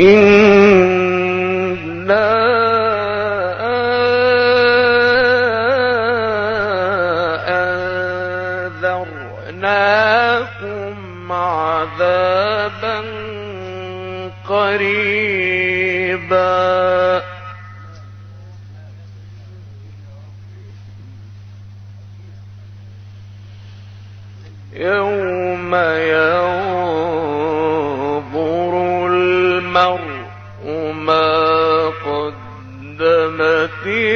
إن كثير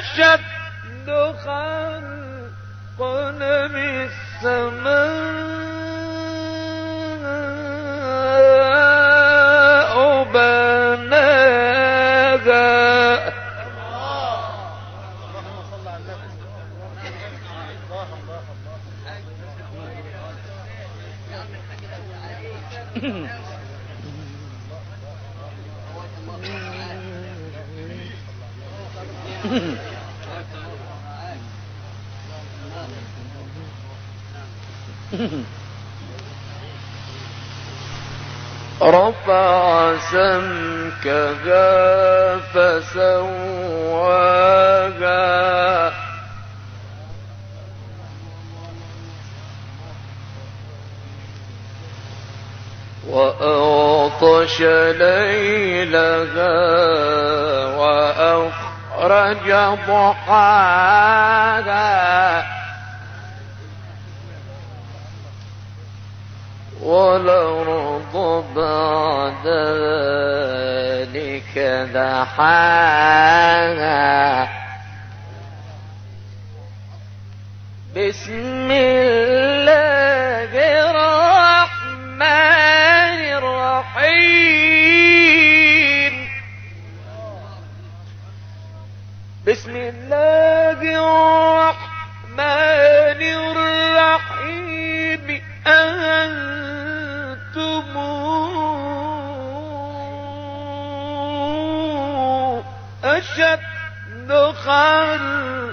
It's just رفع سمكها فسواها وأغطش ليلها وأخرج ضحاها والأرض بعد ذلك دحاها. بسم الله أشد خلقا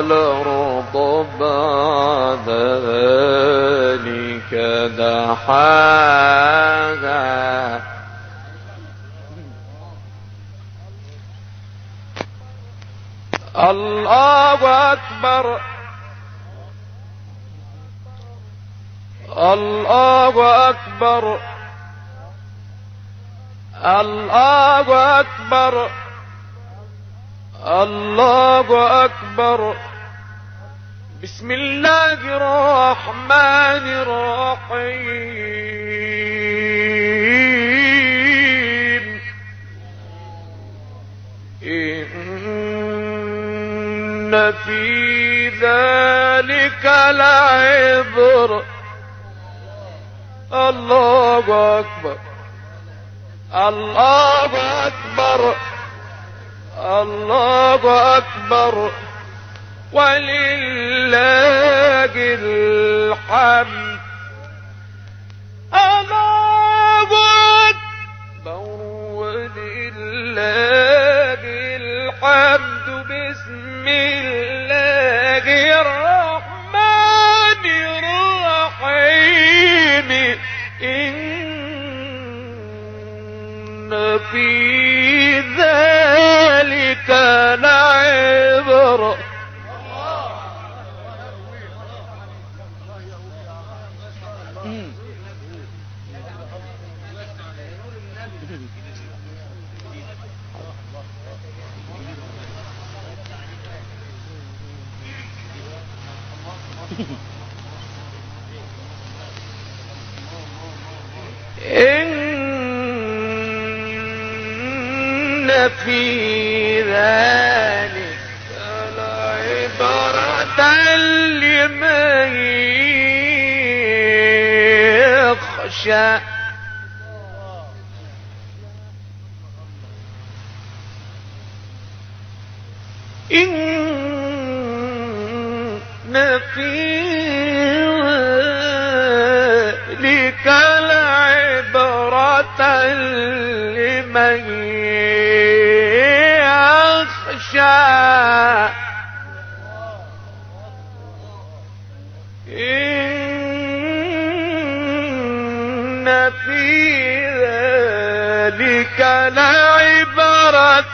والأرض بعد ذلك دحاها. الله أكبر. الله أكبر. الله أكبر. الله أكبر. بسم الله الرحمن الرحيم. إن في ذلك لعبر. الله أكبر. الله أكبر. الله أكبر. ولله الحمد. الله أكبر ولله في ذلك. لعبرة لمن يخشى.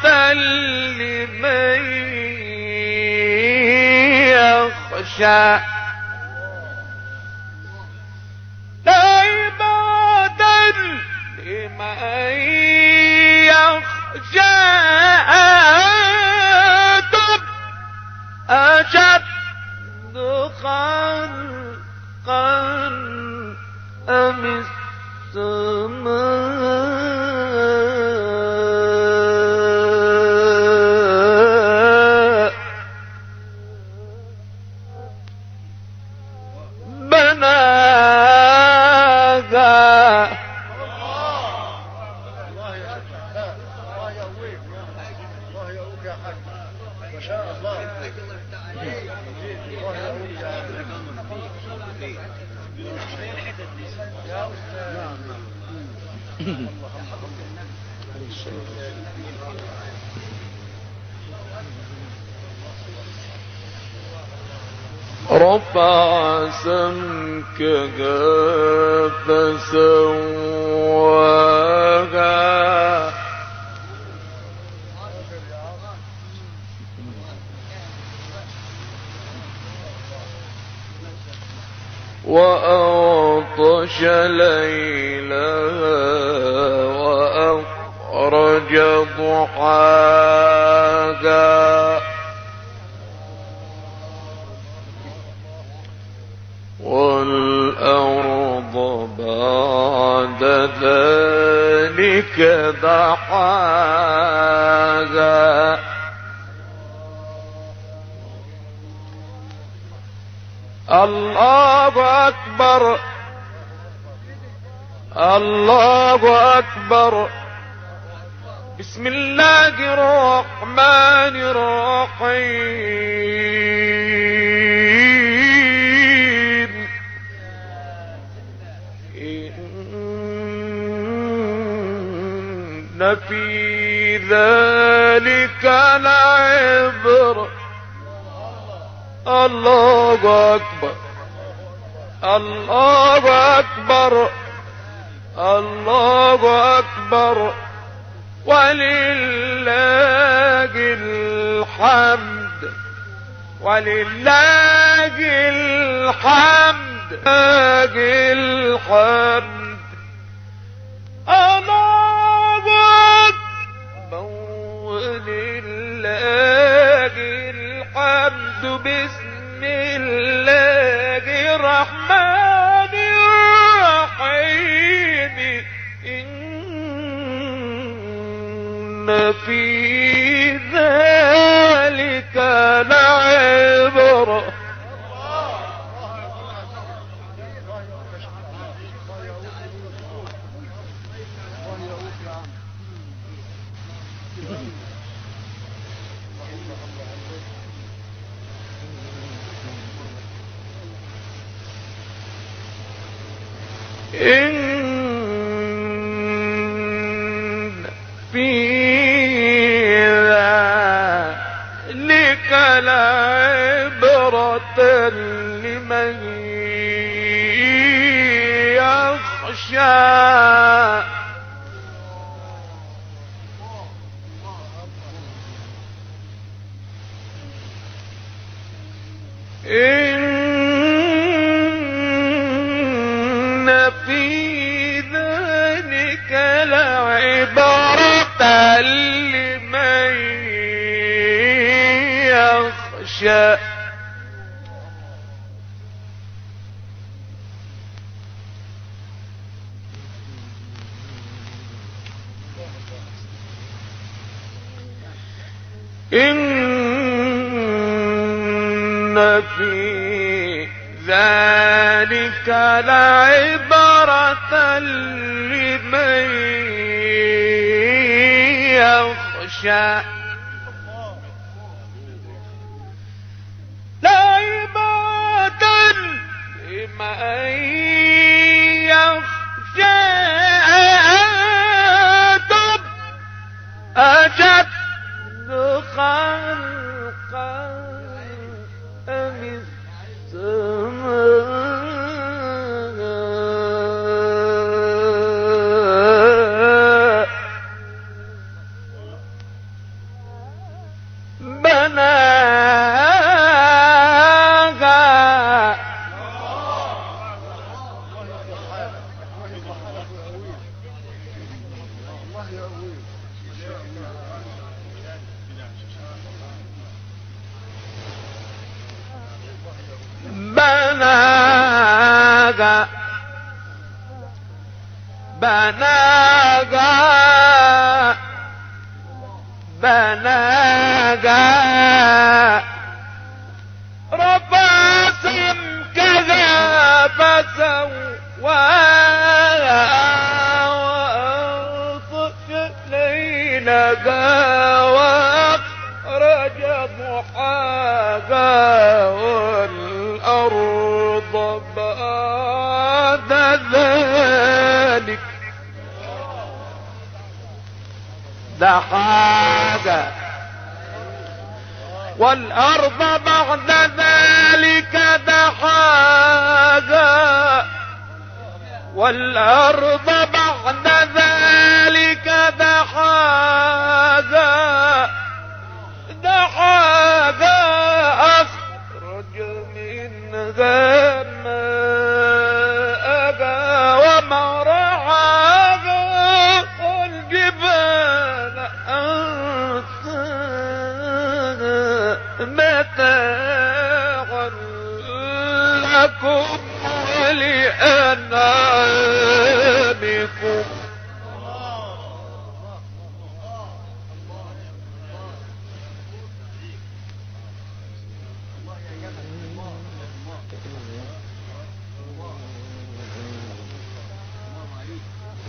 لمن يخشى. عبادا لمن يخشى. أشد خلقا أم السماء رفع سمكها فسواها وأغطش ليلها وأخرج ضحاها والأرض بعد ذلك دحاها إن في ذلك لعبرة الله أكبر. الله أكبر. الله أكبر. ولله الحمد. ولله الحمد. لله إن لمن يخشى. إن في ذلك لعبرة. لمن بناها بناها بناها رفع كذا فسواها وأنصف ليلها دحاها والأرض بعد ذلك دحاها والأرض بعد ذلك دحاها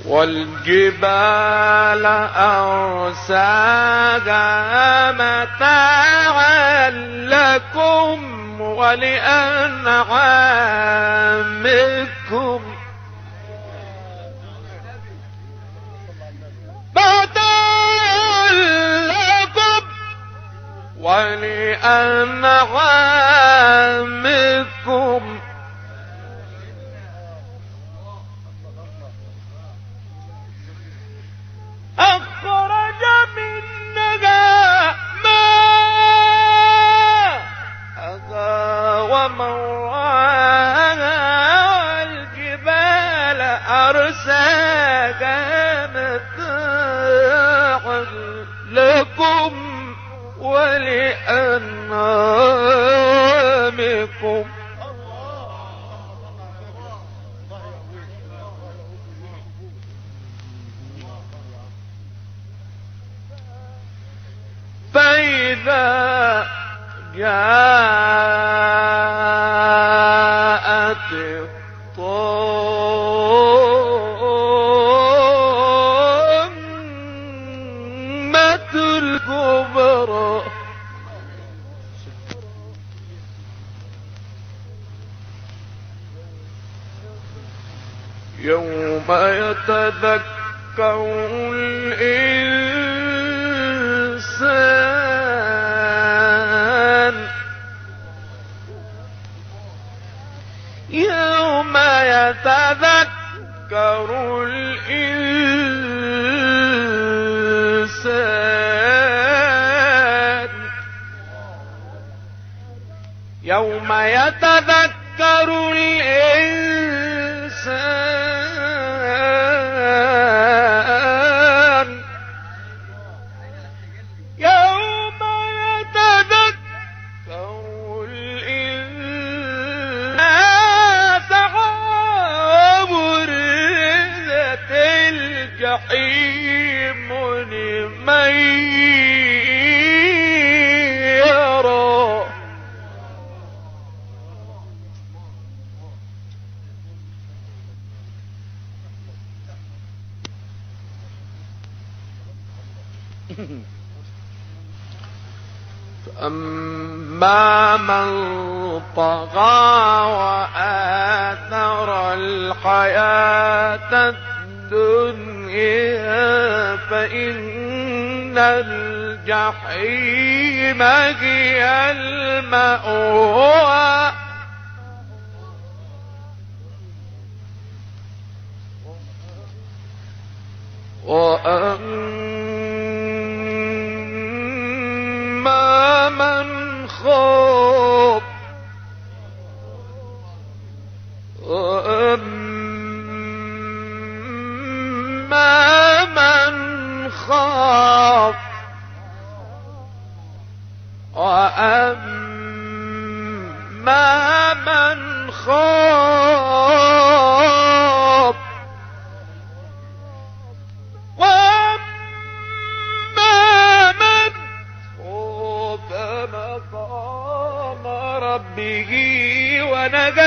والجبال أرساها متاعا لكم ولأنعامكم. متاعا لكم ولأنعامكم. فيتذكر الإنسان يوم يتذكر الإنسان يوم يتذكر الإنسان الحياة الدنيا فإن الجحيم هي المأوى. وأما Kanaka